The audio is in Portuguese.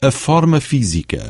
a forma física.